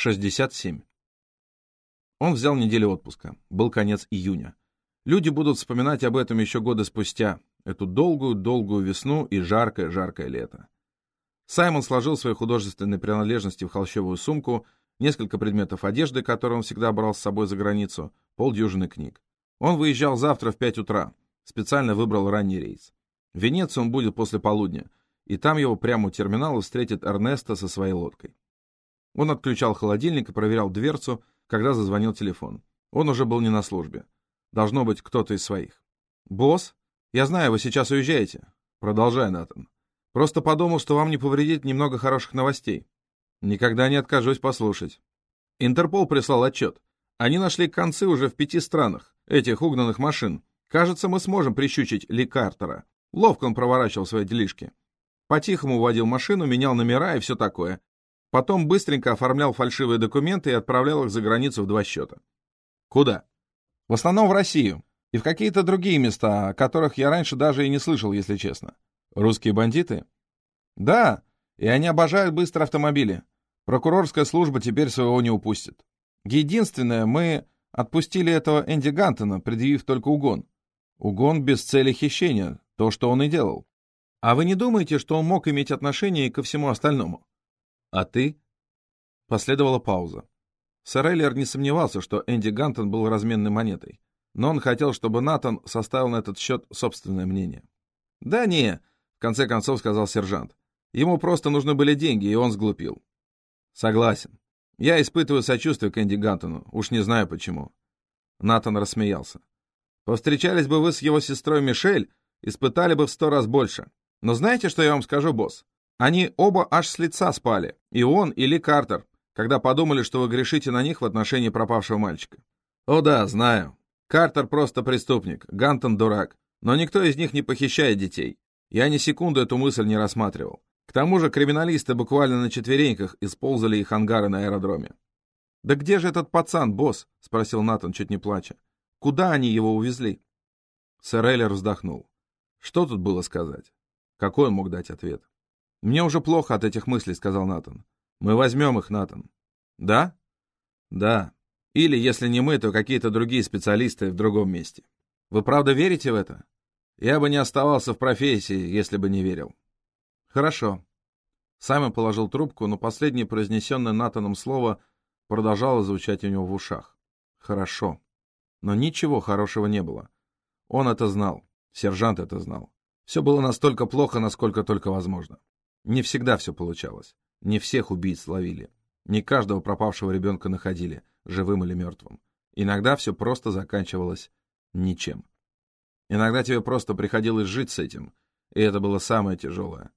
67. Он взял неделю отпуска. Был конец июня. Люди будут вспоминать об этом еще годы спустя, эту долгую-долгую весну и жаркое-жаркое лето. Саймон сложил свои художественные принадлежности в холщовую сумку, несколько предметов одежды, которые он всегда брал с собой за границу, полдюжины книг. Он выезжал завтра в 5 утра, специально выбрал ранний рейс. В Венеции он будет после полудня, и там его прямо у терминала встретит Эрнесто со своей лодкой. Он отключал холодильник и проверял дверцу, когда зазвонил телефон. Он уже был не на службе. Должно быть, кто-то из своих. «Босс, я знаю, вы сейчас уезжаете». «Продолжай, Натан. Просто подумал, что вам не повредит немного хороших новостей. Никогда не откажусь послушать». Интерпол прислал отчет. Они нашли концы уже в пяти странах, этих угнанных машин. Кажется, мы сможем прищучить Ли Картера. Ловко он проворачивал свои делишки. По-тихому водил машину, менял номера и все такое. Потом быстренько оформлял фальшивые документы и отправлял их за границу в два счета. Куда? В основном в Россию. И в какие-то другие места, о которых я раньше даже и не слышал, если честно. Русские бандиты? Да, и они обожают быстрые автомобили. Прокурорская служба теперь своего не упустит. Единственное, мы отпустили этого Энди Гантона, предъявив только угон. Угон без цели хищения, то, что он и делал. А вы не думаете, что он мог иметь отношение ко всему остальному? А ты? Последовала пауза. Сэр Эллер не сомневался, что Энди Гантон был разменной монетой, но он хотел, чтобы Натан составил на этот счет собственное мнение. «Да не», — в конце концов сказал сержант. «Ему просто нужны были деньги, и он сглупил». «Согласен. Я испытываю сочувствие к Энди Гантону, уж не знаю почему». Натан рассмеялся. «Повстречались бы вы с его сестрой Мишель, испытали бы в сто раз больше. Но знаете, что я вам скажу, босс? Они оба аж с лица спали, и он, и Ли Картер, когда подумали, что вы грешите на них в отношении пропавшего мальчика. О да, знаю. Картер просто преступник, Гантон дурак. Но никто из них не похищает детей. Я ни секунду эту мысль не рассматривал. К тому же криминалисты буквально на четвереньках исползали их ангары на аэродроме. «Да где же этот пацан, босс?» — спросил Натан, чуть не плача. «Куда они его увезли?» Сэр Эллер вздохнул. Что тут было сказать? Какой он мог дать ответ? «Мне уже плохо от этих мыслей», — сказал Натан. «Мы возьмем их, Натан». «Да?» «Да. Или, если не мы, то какие-то другие специалисты в другом месте. Вы правда верите в это? Я бы не оставался в профессии, если бы не верил». «Хорошо». Саймон положил трубку, но последнее произнесенное Натаном слово продолжало звучать у него в ушах. «Хорошо». Но ничего хорошего не было. Он это знал. Сержант это знал. Все было настолько плохо, насколько только возможно. Не всегда все получалось. Не всех убийц ловили. Не каждого пропавшего ребенка находили, живым или мертвым. Иногда все просто заканчивалось ничем. Иногда тебе просто приходилось жить с этим, и это было самое тяжелое.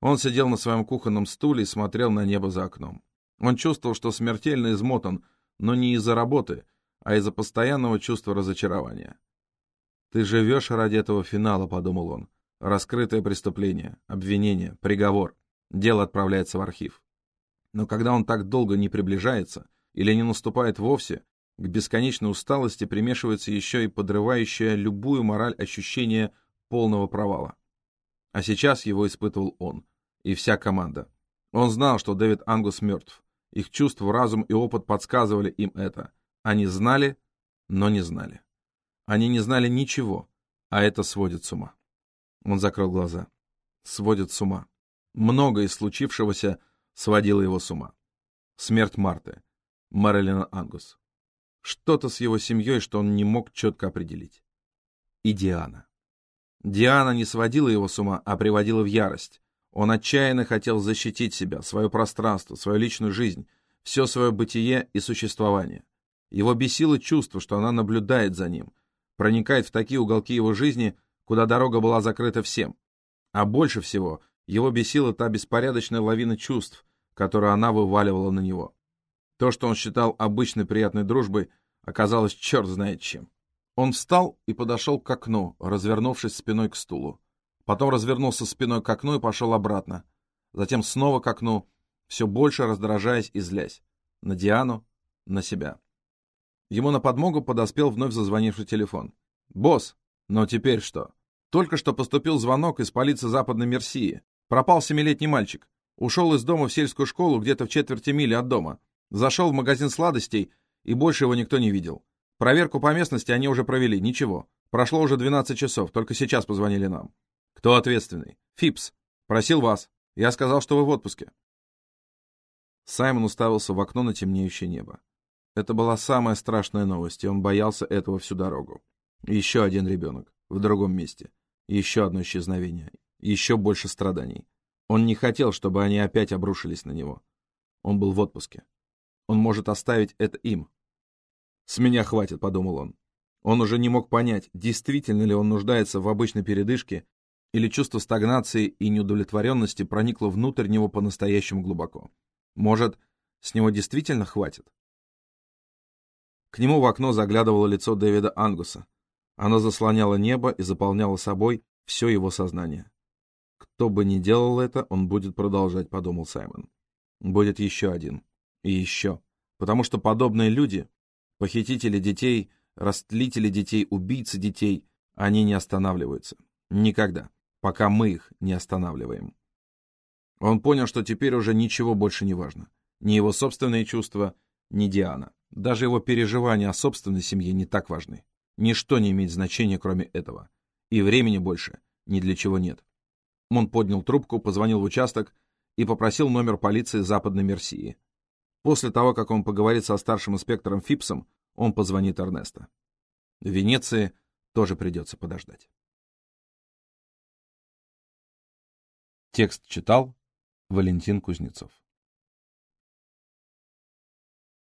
Он сидел на своем кухонном стуле и смотрел на небо за окном. Он чувствовал, что смертельно измотан, но не из-за работы, а из-за постоянного чувства разочарования. «Ты живешь ради этого финала», — подумал он. Раскрытое преступление, обвинение, приговор. Дело отправляется в архив. Но когда он так долго не приближается или не наступает вовсе, к бесконечной усталости примешивается еще и подрывающее любую мораль ощущение полного провала. А сейчас его испытывал он и вся команда. Он знал, что Дэвид Ангус мертв. Их чувства, разум и опыт подсказывали им это. Они знали, но не знали. Они не знали ничего, а это сводит с ума. Он закрыл глаза. Сводит с ума. Многое из случившегося сводило его с ума. Смерть Марты. Мэрилина Ангус. Что-то с его семьей, что он не мог четко определить. И Диана. Диана не сводила его с ума, а приводила в ярость. Он отчаянно хотел защитить себя, свое пространство, свою личную жизнь, все свое бытие и существование. Его бесило чувство, что она наблюдает за ним, проникает в такие уголки его жизни, куда дорога была закрыта всем. А больше всего его бесила та беспорядочная лавина чувств, которую она вываливала на него. То, что он считал обычной приятной дружбой, оказалось черт знает чем. Он встал и подошел к окну, развернувшись спиной к стулу. Потом развернулся спиной к окну и пошел обратно. Затем снова к окну, все больше раздражаясь и злясь. На Диану, на себя. Ему на подмогу подоспел вновь зазвонивший телефон. «Босс, но теперь что?» Только что поступил звонок из полиции Западной Мерсии. Пропал семилетний мальчик. Ушел из дома в сельскую школу где-то в четверти мили от дома. Зашел в магазин сладостей, и больше его никто не видел. Проверку по местности они уже провели, ничего. Прошло уже 12 часов, только сейчас позвонили нам. Кто ответственный? Фипс. Просил вас. Я сказал, что вы в отпуске. Саймон уставился в окно на темнеющее небо. Это была самая страшная новость, и он боялся этого всю дорогу. Еще один ребенок. В другом месте. Еще одно исчезновение. Еще больше страданий. Он не хотел, чтобы они опять обрушились на него. Он был в отпуске. Он может оставить это им. «С меня хватит», — подумал он. Он уже не мог понять, действительно ли он нуждается в обычной передышке, или чувство стагнации и неудовлетворенности проникло внутрь него по-настоящему глубоко. Может, с него действительно хватит? К нему в окно заглядывало лицо Дэвида Ангуса. Оно заслоняло небо и заполняло собой все его сознание. Кто бы ни делал это, он будет продолжать, подумал Саймон. Будет еще один. И еще. Потому что подобные люди, похитители детей, растлители детей, убийцы детей, они не останавливаются. Никогда. Пока мы их не останавливаем. Он понял, что теперь уже ничего больше не важно. Ни его собственные чувства, ни Диана. Даже его переживания о собственной семье не так важны. Ничто не имеет значения, кроме этого. И времени больше ни для чего нет. Он поднял трубку, позвонил в участок и попросил номер полиции Западной Мерсии. После того, как он поговорит со старшим инспектором Фипсом, он позвонит Эрнесто. В Венеции тоже придется подождать. Текст читал Валентин Кузнецов.